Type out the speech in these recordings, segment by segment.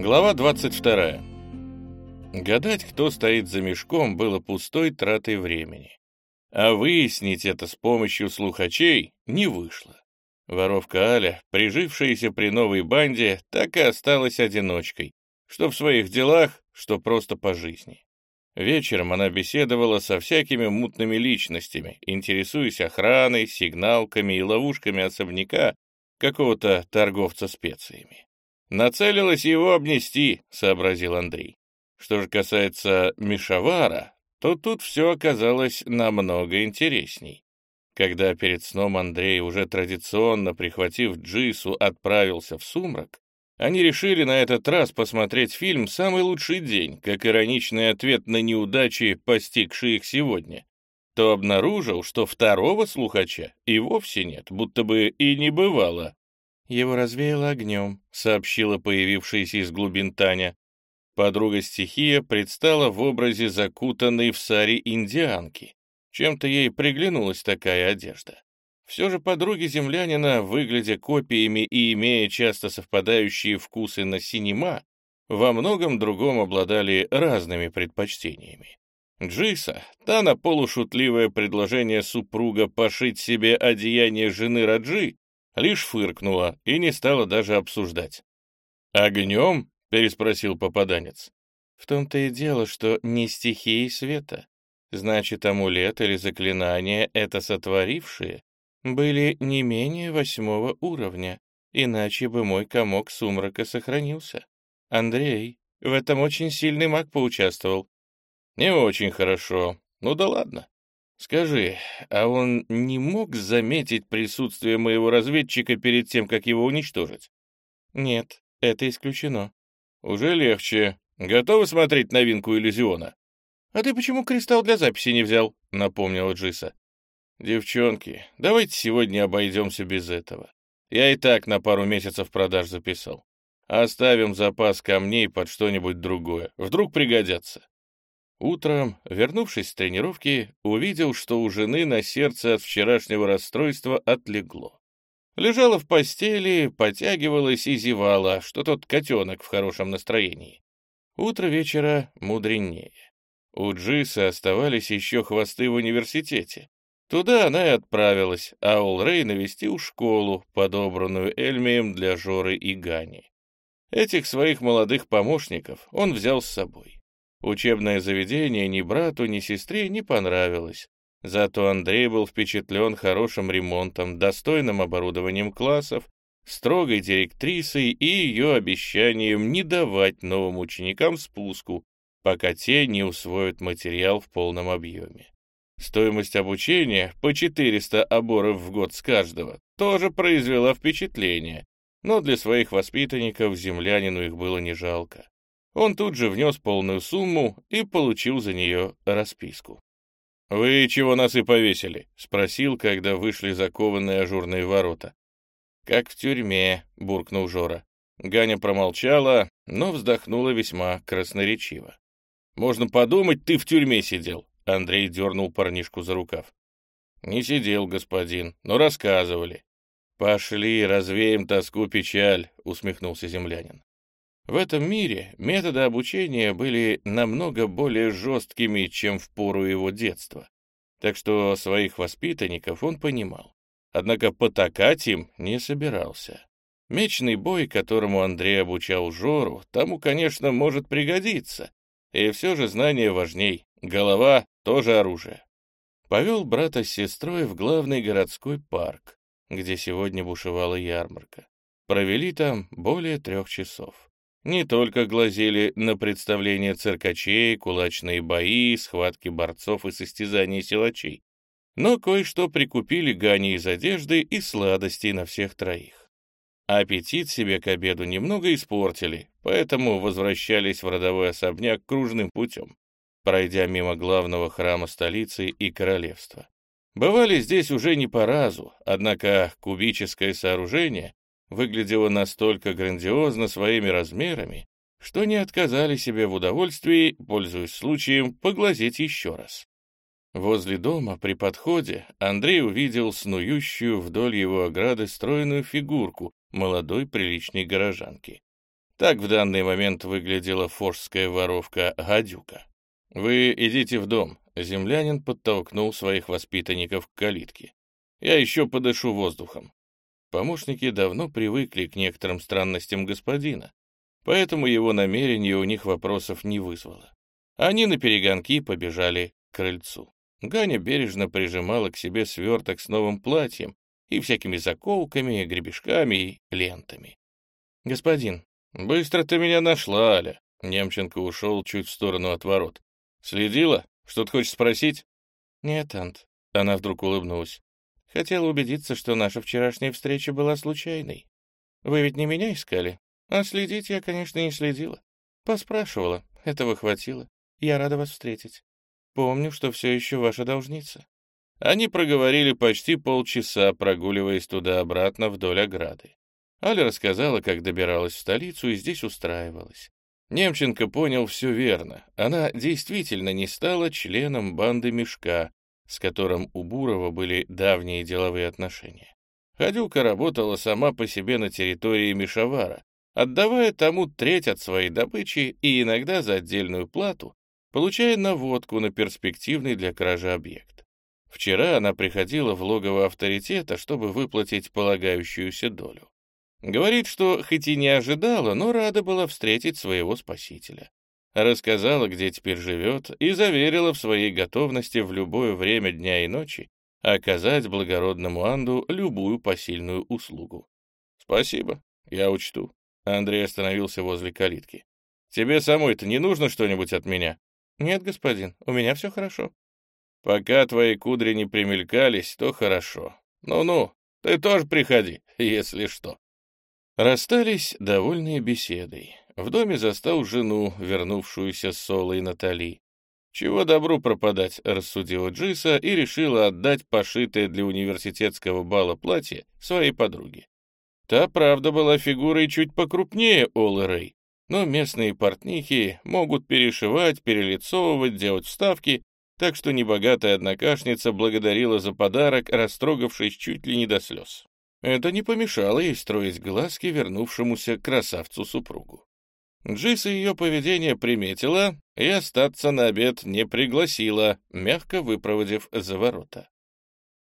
Глава 22. Гадать, кто стоит за мешком, было пустой тратой времени. А выяснить это с помощью слухачей не вышло. Воровка Аля, прижившаяся при новой банде, так и осталась одиночкой, что в своих делах, что просто по жизни. Вечером она беседовала со всякими мутными личностями, интересуясь охраной, сигналками и ловушками особняка какого-то торговца специями. «Нацелилась его обнести», — сообразил Андрей. Что же касается Мишавара, то тут все оказалось намного интересней. Когда перед сном Андрей, уже традиционно прихватив Джису, отправился в сумрак, они решили на этот раз посмотреть фильм «Самый лучший день», как ироничный ответ на неудачи, постигшие их сегодня, то обнаружил, что второго слухача и вовсе нет, будто бы и не бывало. «Его развеяло огнем», — сообщила появившаяся из глубин Таня. Подруга стихия предстала в образе закутанной в саре индианки. Чем-то ей приглянулась такая одежда. Все же подруги землянина, выглядя копиями и имея часто совпадающие вкусы на синема, во многом другом обладали разными предпочтениями. Джиса, та на полушутливое предложение супруга пошить себе одеяние жены Раджи, лишь фыркнула и не стала даже обсуждать. «Огнем?» — переспросил попаданец. «В том-то и дело, что не стихии света. Значит, амулет или заклинание, это сотворившие, были не менее восьмого уровня, иначе бы мой комок сумрака сохранился. Андрей, в этом очень сильный маг поучаствовал». «Не очень хорошо. Ну да ладно. Скажи, а он не мог заметить присутствие моего разведчика перед тем, как его уничтожить?» «Нет, это исключено. «Уже легче. Готовы смотреть новинку иллюзиона?» «А ты почему кристалл для записи не взял?» — напомнила Джиса. «Девчонки, давайте сегодня обойдемся без этого. Я и так на пару месяцев продаж записал. Оставим запас камней под что-нибудь другое. Вдруг пригодятся». Утром, вернувшись с тренировки, увидел, что у жены на сердце от вчерашнего расстройства отлегло. Лежала в постели, потягивалась и зевала, что тот котенок в хорошем настроении. Утро вечера мудренее. У Джиса оставались еще хвосты в университете. Туда она и отправилась, а Олрей навестил школу, подобранную Эльмием для Жоры и Гани. Этих своих молодых помощников он взял с собой. Учебное заведение ни брату, ни сестре не понравилось, Зато Андрей был впечатлен хорошим ремонтом, достойным оборудованием классов, строгой директрисой и ее обещанием не давать новым ученикам спуску, пока те не усвоят материал в полном объеме. Стоимость обучения по 400 оборов в год с каждого тоже произвела впечатление, но для своих воспитанников землянину их было не жалко. Он тут же внес полную сумму и получил за нее расписку. «Вы чего нас и повесили?» — спросил, когда вышли закованные ажурные ворота. «Как в тюрьме», — буркнул Жора. Ганя промолчала, но вздохнула весьма красноречиво. «Можно подумать, ты в тюрьме сидел», — Андрей дернул парнишку за рукав. «Не сидел, господин, но рассказывали». «Пошли, развеем тоску-печаль», — усмехнулся землянин. В этом мире методы обучения были намного более жесткими, чем в пору его детства, так что своих воспитанников он понимал. Однако потакать им не собирался. Мечный бой, которому Андрей обучал Жору, тому, конечно, может пригодиться. И все же знание важней, голова — тоже оружие. Повел брата с сестрой в главный городской парк, где сегодня бушевала ярмарка. Провели там более трех часов не только глазели на представления циркачей, кулачные бои, схватки борцов и состязания силачей, но кое-что прикупили гани из одежды и сладостей на всех троих. Аппетит себе к обеду немного испортили, поэтому возвращались в родовой особняк кружным путем, пройдя мимо главного храма столицы и королевства. Бывали здесь уже не по разу, однако кубическое сооружение выглядело настолько грандиозно своими размерами, что не отказали себе в удовольствии, пользуясь случаем, поглазеть еще раз. Возле дома при подходе Андрей увидел снующую вдоль его ограды стройную фигурку молодой приличной горожанки. Так в данный момент выглядела форжская воровка Гадюка. «Вы идите в дом», — землянин подтолкнул своих воспитанников к калитке. «Я еще подышу воздухом». Помощники давно привыкли к некоторым странностям господина, поэтому его намерение у них вопросов не вызвало. Они на перегонки побежали к крыльцу. Ганя бережно прижимала к себе сверток с новым платьем и всякими заколками, гребешками и лентами. «Господин, быстро ты меня нашла, Аля!» Немченко ушел чуть в сторону от ворот. «Следила? Что-то хочешь спросить?» «Нет, Ант». Она вдруг улыбнулась. «Хотела убедиться, что наша вчерашняя встреча была случайной. Вы ведь не меня искали? А следить я, конечно, не следила. Поспрашивала, этого хватило. Я рада вас встретить. Помню, что все еще ваша должница». Они проговорили почти полчаса, прогуливаясь туда-обратно вдоль ограды. Аля рассказала, как добиралась в столицу и здесь устраивалась. Немченко понял все верно. Она действительно не стала членом банды Мешка, с которым у Бурова были давние деловые отношения. Ходюка работала сама по себе на территории Мишавара, отдавая тому треть от своей добычи и иногда за отдельную плату получая наводку на перспективный для кражи объект. Вчера она приходила в логово авторитета, чтобы выплатить полагающуюся долю. Говорит, что хоть и не ожидала, но рада была встретить своего спасителя. Рассказала, где теперь живет, и заверила в своей готовности в любое время дня и ночи оказать благородному Анду любую посильную услугу. «Спасибо, я учту». Андрей остановился возле калитки. «Тебе самой-то не нужно что-нибудь от меня?» «Нет, господин, у меня все хорошо». «Пока твои кудри не примелькались, то хорошо. Ну-ну, ты тоже приходи, если что». Расстались довольные беседой. В доме застал жену, вернувшуюся с Солой Натали. «Чего добру пропадать», — рассудила Джиса и решила отдать пошитое для университетского бала платье своей подруге. Та, правда, была фигурой чуть покрупнее Олы Рэй, но местные портнихи могут перешивать, перелицовывать, делать вставки, так что небогатая однокашница благодарила за подарок, растрогавшись чуть ли не до слез. Это не помешало ей строить глазки вернувшемуся красавцу-супругу. Джиса ее поведение приметила и остаться на обед не пригласила, мягко выпроводив за ворота.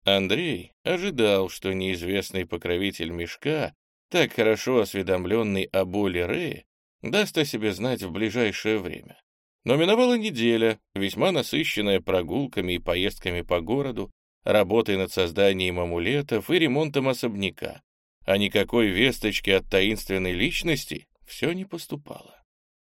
Андрей ожидал, что неизвестный покровитель мешка, так хорошо осведомленный о боли Рэя, даст о себе знать в ближайшее время. Но миновала неделя, весьма насыщенная прогулками и поездками по городу, работой над созданием амулетов и ремонтом особняка, а никакой весточки от таинственной личности все не поступало.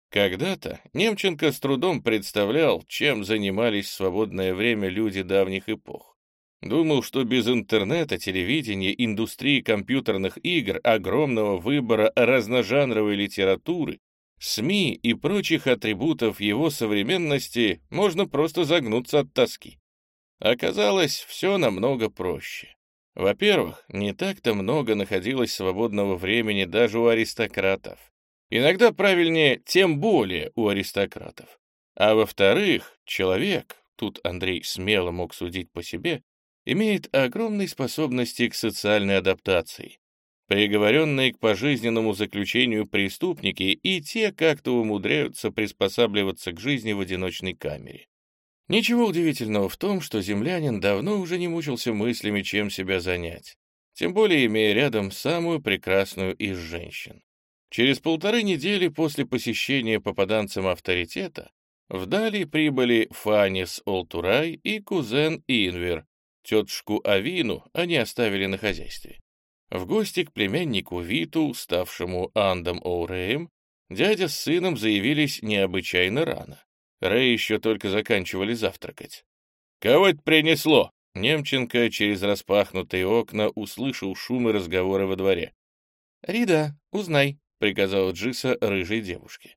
Когда-то Немченко с трудом представлял, чем занимались в свободное время люди давних эпох. Думал, что без интернета, телевидения, индустрии компьютерных игр, огромного выбора разножанровой литературы, СМИ и прочих атрибутов его современности можно просто загнуться от тоски. Оказалось, все намного проще. Во-первых, не так-то много находилось свободного времени даже у аристократов. Иногда правильнее, тем более у аристократов. А во-вторых, человек, тут Андрей смело мог судить по себе, имеет огромные способности к социальной адаптации. Приговоренные к пожизненному заключению преступники и те как-то умудряются приспосабливаться к жизни в одиночной камере. Ничего удивительного в том, что землянин давно уже не мучился мыслями, чем себя занять, тем более имея рядом самую прекрасную из женщин. Через полторы недели после посещения попаданцем авторитета в Дали прибыли Фанис Олтурай и кузен Инвер, Тетушку Авину они оставили на хозяйстве. В гости к племяннику Виту, ставшему Андом Оуреем, дядя с сыном заявились необычайно рано. Рэй еще только заканчивали завтракать. «Кого это принесло?» Немченко через распахнутые окна услышал шум и разговоры во дворе. «Рида, узнай», — приказала Джиса рыжей девушке.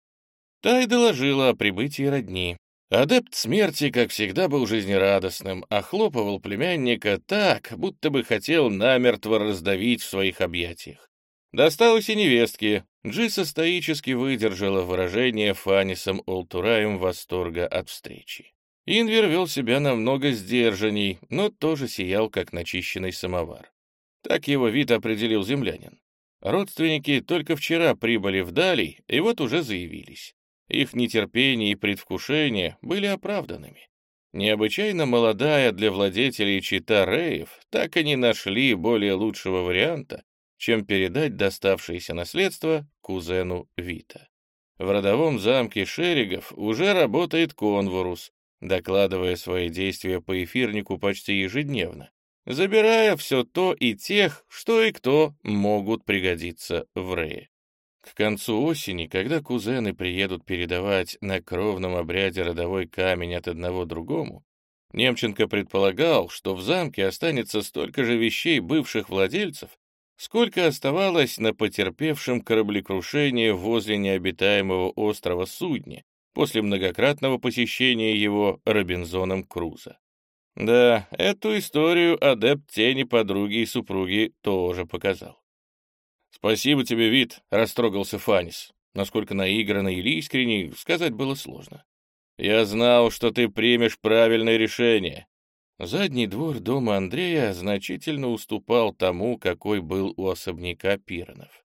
Та и доложила о прибытии родни. Адепт смерти, как всегда, был жизнерадостным, а хлопывал племянника так, будто бы хотел намертво раздавить в своих объятиях. Досталось и невестке. Джиса стоически выдержала выражение Фанисом Олтураем восторга от встречи. Инвер вел себя намного сдержанней, но тоже сиял, как начищенный самовар. Так его вид определил землянин. Родственники только вчера прибыли в Дали, и вот уже заявились. Их нетерпение и предвкушение были оправданными. Необычайно молодая для владетелей чита Реев так и не нашли более лучшего варианта, чем передать доставшееся наследство кузену Вита. В родовом замке Шеригов уже работает конворус, докладывая свои действия по эфирнику почти ежедневно, забирая все то и тех, что и кто могут пригодиться в Рее. К концу осени, когда кузены приедут передавать на кровном обряде родовой камень от одного другому, Немченко предполагал, что в замке останется столько же вещей бывших владельцев, сколько оставалось на потерпевшем кораблекрушение возле необитаемого острова Судне после многократного посещения его Робинзоном Круза. Да, эту историю адепт тени подруги и супруги тоже показал. «Спасибо тебе, Вит», — растрогался Фанис. Насколько наигранно или искренне, сказать было сложно. «Я знал, что ты примешь правильное решение». Задний двор дома Андрея значительно уступал тому, какой был у особняка Пиронов.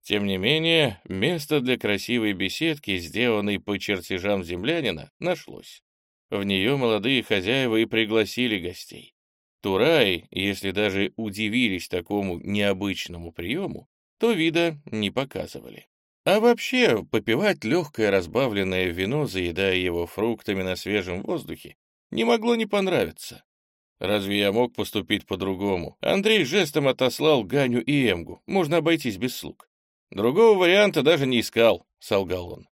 Тем не менее, место для красивой беседки, сделанной по чертежам землянина, нашлось. В нее молодые хозяева и пригласили гостей. Тураи, если даже удивились такому необычному приему, то вида не показывали. А вообще, попивать легкое разбавленное вино, заедая его фруктами на свежем воздухе, не могло не понравиться. Разве я мог поступить по-другому? Андрей жестом отослал Ганю и Эмгу, можно обойтись без слуг. Другого варианта даже не искал, солгал он.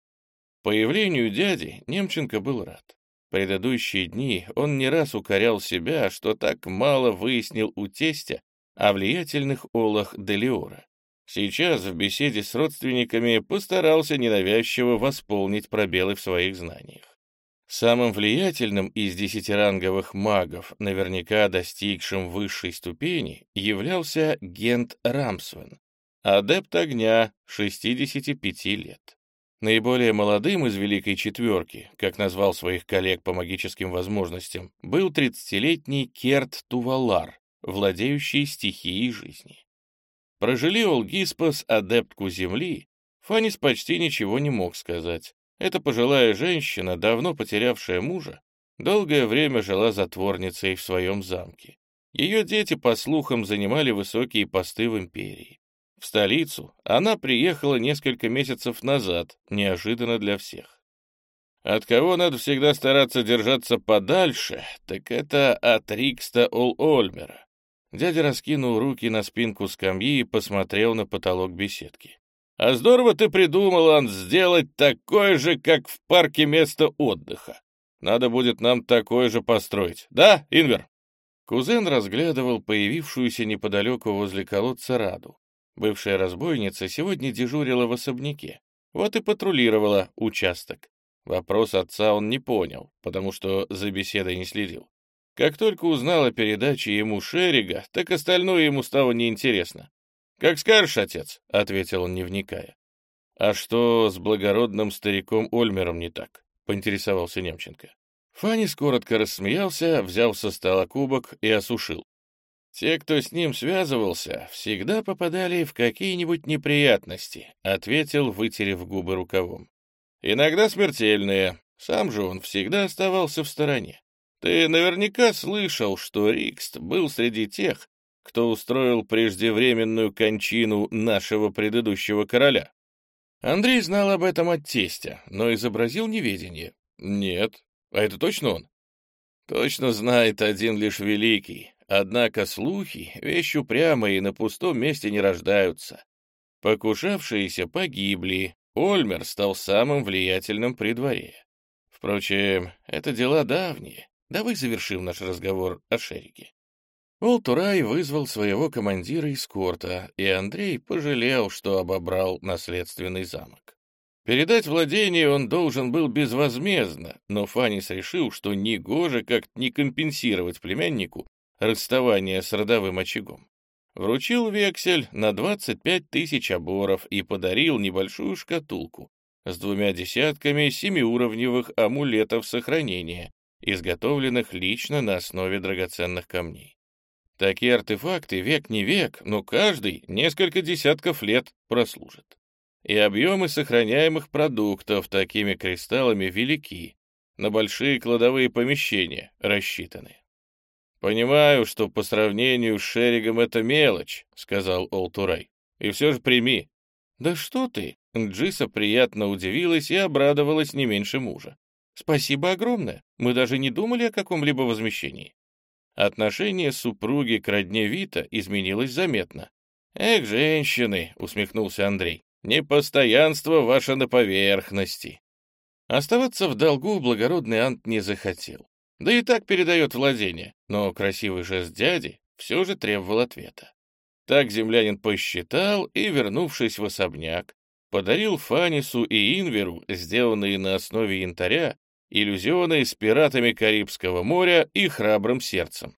Появлению дяди Немченко был рад. Предыдущие дни он не раз укорял себя, что так мало выяснил у тестя о влиятельных олах Делиора. Сейчас в беседе с родственниками постарался ненавязчиво восполнить пробелы в своих знаниях. Самым влиятельным из десятиранговых магов, наверняка достигшим высшей ступени, являлся Гент Рамсвен, адепт огня, 65 лет. Наиболее молодым из Великой Четверки, как назвал своих коллег по магическим возможностям, был 30-летний Керт Тувалар, владеющий стихией жизни. Прожили Олгиспас, адептку земли, Фанис почти ничего не мог сказать. Эта пожилая женщина, давно потерявшая мужа, долгое время жила затворницей в своем замке. Ее дети, по слухам, занимали высокие посты в империи. В столицу она приехала несколько месяцев назад, неожиданно для всех. От кого надо всегда стараться держаться подальше, так это от Рикста Ол-Ольмера. Дядя раскинул руки на спинку скамьи и посмотрел на потолок беседки. «А здорово ты придумал, Ан, сделать такое же, как в парке место отдыха. Надо будет нам такое же построить. Да, Инвер?» Кузен разглядывал появившуюся неподалеку возле колодца Раду. Бывшая разбойница сегодня дежурила в особняке. Вот и патрулировала участок. Вопрос отца он не понял, потому что за беседой не следил. Как только узнал о передаче ему Шерига, так остальное ему стало неинтересно. «Как скажешь, отец», — ответил он, не вникая. «А что с благородным стариком Ольмером не так?» — поинтересовался Немченко. Фанис коротко рассмеялся, взял со стола кубок и осушил. «Те, кто с ним связывался, всегда попадали в какие-нибудь неприятности», — ответил, вытерев губы рукавом. «Иногда смертельные. Сам же он всегда оставался в стороне. Ты наверняка слышал, что Рикст был среди тех, кто устроил преждевременную кончину нашего предыдущего короля. Андрей знал об этом от тестя, но изобразил неведение. Нет. А это точно он? Точно знает один лишь великий. Однако слухи — вещь упрямая и на пустом месте не рождаются. Покушавшиеся погибли, Ольмер стал самым влиятельным при дворе. Впрочем, это дела давние, Давай завершим наш разговор о Шерике. Олтурай вызвал своего командира из корта, и Андрей пожалел, что обобрал наследственный замок. Передать владение он должен был безвозмездно, но Фанис решил, что негоже как-то не компенсировать племяннику расставание с родовым очагом. Вручил вексель на 25 тысяч оборов и подарил небольшую шкатулку с двумя десятками семиуровневых амулетов сохранения, изготовленных лично на основе драгоценных камней. Такие артефакты век не век, но каждый несколько десятков лет прослужит. И объемы сохраняемых продуктов такими кристаллами велики, на большие кладовые помещения рассчитаны. «Понимаю, что по сравнению с Шеригом это мелочь», — сказал Олтурай. «И все же прими». «Да что ты!» — Джиса приятно удивилась и обрадовалась не меньше мужа. «Спасибо огромное. Мы даже не думали о каком-либо возмещении». Отношение супруги к родне Вита изменилось заметно. «Эх, женщины!» — усмехнулся Андрей. «Непостоянство ваше на поверхности». Оставаться в долгу благородный Ант не захотел. Да и так передает владение, но красивый жест дяди все же требовал ответа. Так землянин посчитал и, вернувшись в особняк, подарил Фанису и Инверу, сделанные на основе янтаря, иллюзионы с пиратами Карибского моря и храбрым сердцем.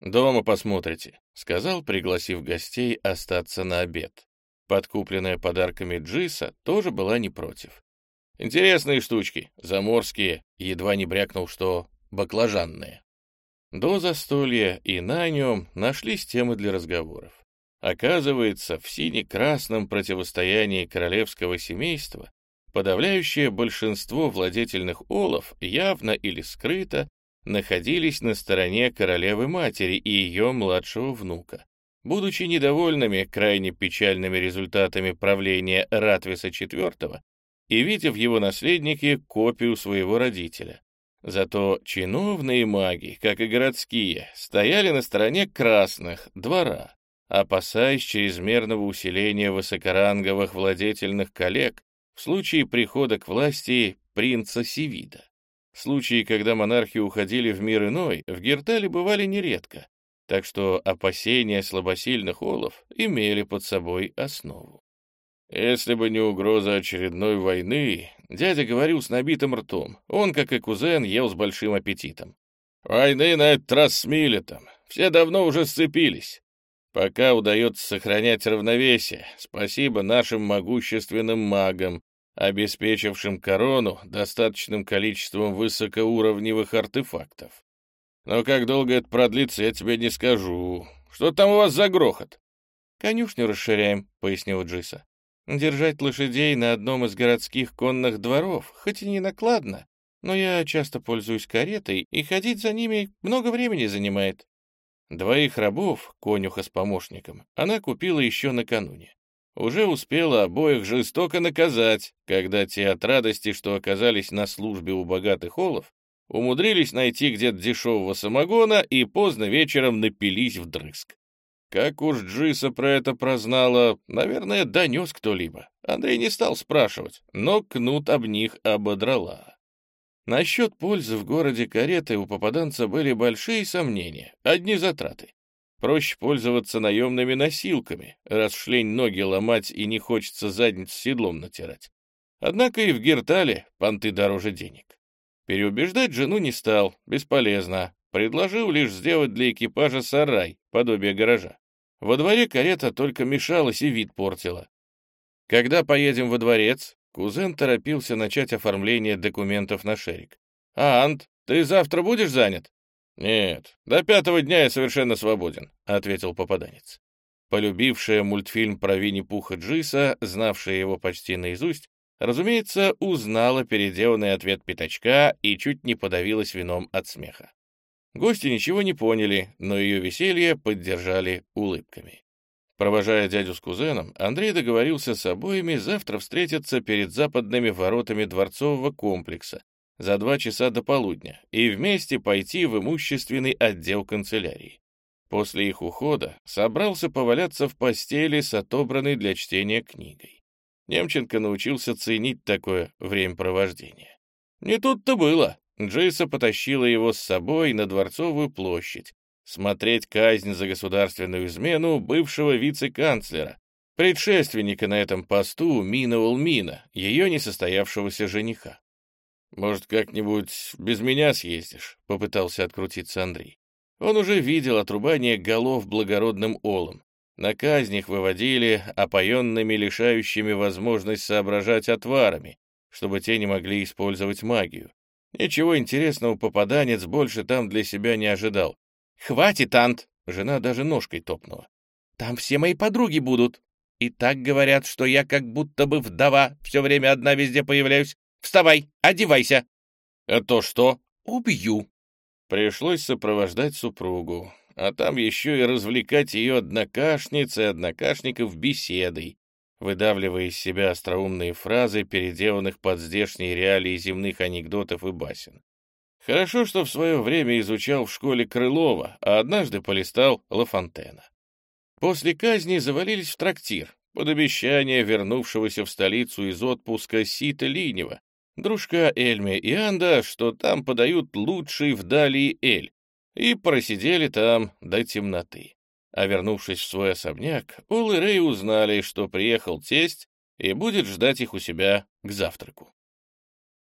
«Дома посмотрите», — сказал, пригласив гостей остаться на обед. Подкупленная подарками Джиса тоже была не против. Интересные штучки, заморские, едва не брякнул, что баклажанные. До застолья и на нем нашлись темы для разговоров. Оказывается, в сине-красном противостоянии королевского семейства подавляющее большинство владетельных олов явно или скрыто находились на стороне королевы-матери и ее младшего внука. Будучи недовольными крайне печальными результатами правления Ратвиса IV, и видя в его наследнике копию своего родителя. Зато чиновные маги, как и городские, стояли на стороне красных, двора, опасаясь чрезмерного усиления высокоранговых владетельных коллег в случае прихода к власти принца Севида. Случаи, когда монархи уходили в мир иной, в Гертале бывали нередко, так что опасения слабосильных олов имели под собой основу. Если бы не угроза очередной войны, дядя говорил с набитым ртом. Он, как и кузен, ел с большим аппетитом. Войны на этот раз с Милетом. Все давно уже сцепились. Пока удается сохранять равновесие, спасибо нашим могущественным магам, обеспечившим корону достаточным количеством высокоуровневых артефактов. Но как долго это продлится, я тебе не скажу. Что там у вас за грохот? «Конюшню расширяем», — пояснил Джиса. Держать лошадей на одном из городских конных дворов, хоть и не накладно, но я часто пользуюсь каретой, и ходить за ними много времени занимает. Двоих рабов, конюха с помощником, она купила еще накануне. Уже успела обоих жестоко наказать, когда те от радости, что оказались на службе у богатых олов, умудрились найти где-то дешевого самогона и поздно вечером напились вдрызг. Как уж Джиса про это прознала, наверное, донес кто-либо. Андрей не стал спрашивать, но кнут об них ободрала. Насчет пользы в городе кареты у попаданца были большие сомнения, одни затраты. Проще пользоваться наемными носилками, раз шлень ноги ломать и не хочется задницу седлом натирать. Однако и в Гертале понты дороже денег. Переубеждать жену не стал, бесполезно. Предложил лишь сделать для экипажа сарай, подобие гаража. Во дворе карета только мешалась и вид портила. Когда поедем во дворец, кузен торопился начать оформление документов на Шерик. «А, Ант, ты завтра будешь занят?» «Нет, до пятого дня я совершенно свободен», — ответил попаданец. Полюбившая мультфильм про Винни-Пуха Джиса, знавшая его почти наизусть, разумеется, узнала переделанный ответ пятачка и чуть не подавилась вином от смеха. Гости ничего не поняли, но ее веселье поддержали улыбками. Провожая дядю с кузеном, Андрей договорился с обоими завтра встретиться перед западными воротами дворцового комплекса за два часа до полудня и вместе пойти в имущественный отдел канцелярии. После их ухода собрался поваляться в постели с отобранной для чтения книгой. Немченко научился ценить такое времяпровождение. Не тут-то было. Джейса потащила его с собой на Дворцовую площадь, смотреть казнь за государственную измену бывшего вице-канцлера, предшественника на этом посту Мина Улмина, ее несостоявшегося жениха. «Может, как-нибудь без меня съездишь?» — попытался открутиться Андрей. Он уже видел отрубание голов благородным олом. На казнях выводили опоенными, лишающими возможность соображать отварами, чтобы те не могли использовать магию. Ничего интересного попаданец больше там для себя не ожидал. «Хватит, Ант!» Жена даже ножкой топнула. «Там все мои подруги будут. И так говорят, что я как будто бы вдова, все время одна везде появляюсь. Вставай, одевайся!» «А то что?» «Убью!» Пришлось сопровождать супругу, а там еще и развлекать ее однокашниц и однокашников беседой, выдавливая из себя остроумные фразы, переделанных под здешние реалии земных анекдотов и басен. Хорошо, что в свое время изучал в школе Крылова, а однажды полистал Лафонтена. После казни завалились в трактир, под обещание вернувшегося в столицу из отпуска Сита Линева, дружка Эльме и Анда, что там подают лучший вдали Эль, и просидели там до темноты. А вернувшись в свой особняк, Ол и Рэй узнали, что приехал тесть и будет ждать их у себя к завтраку.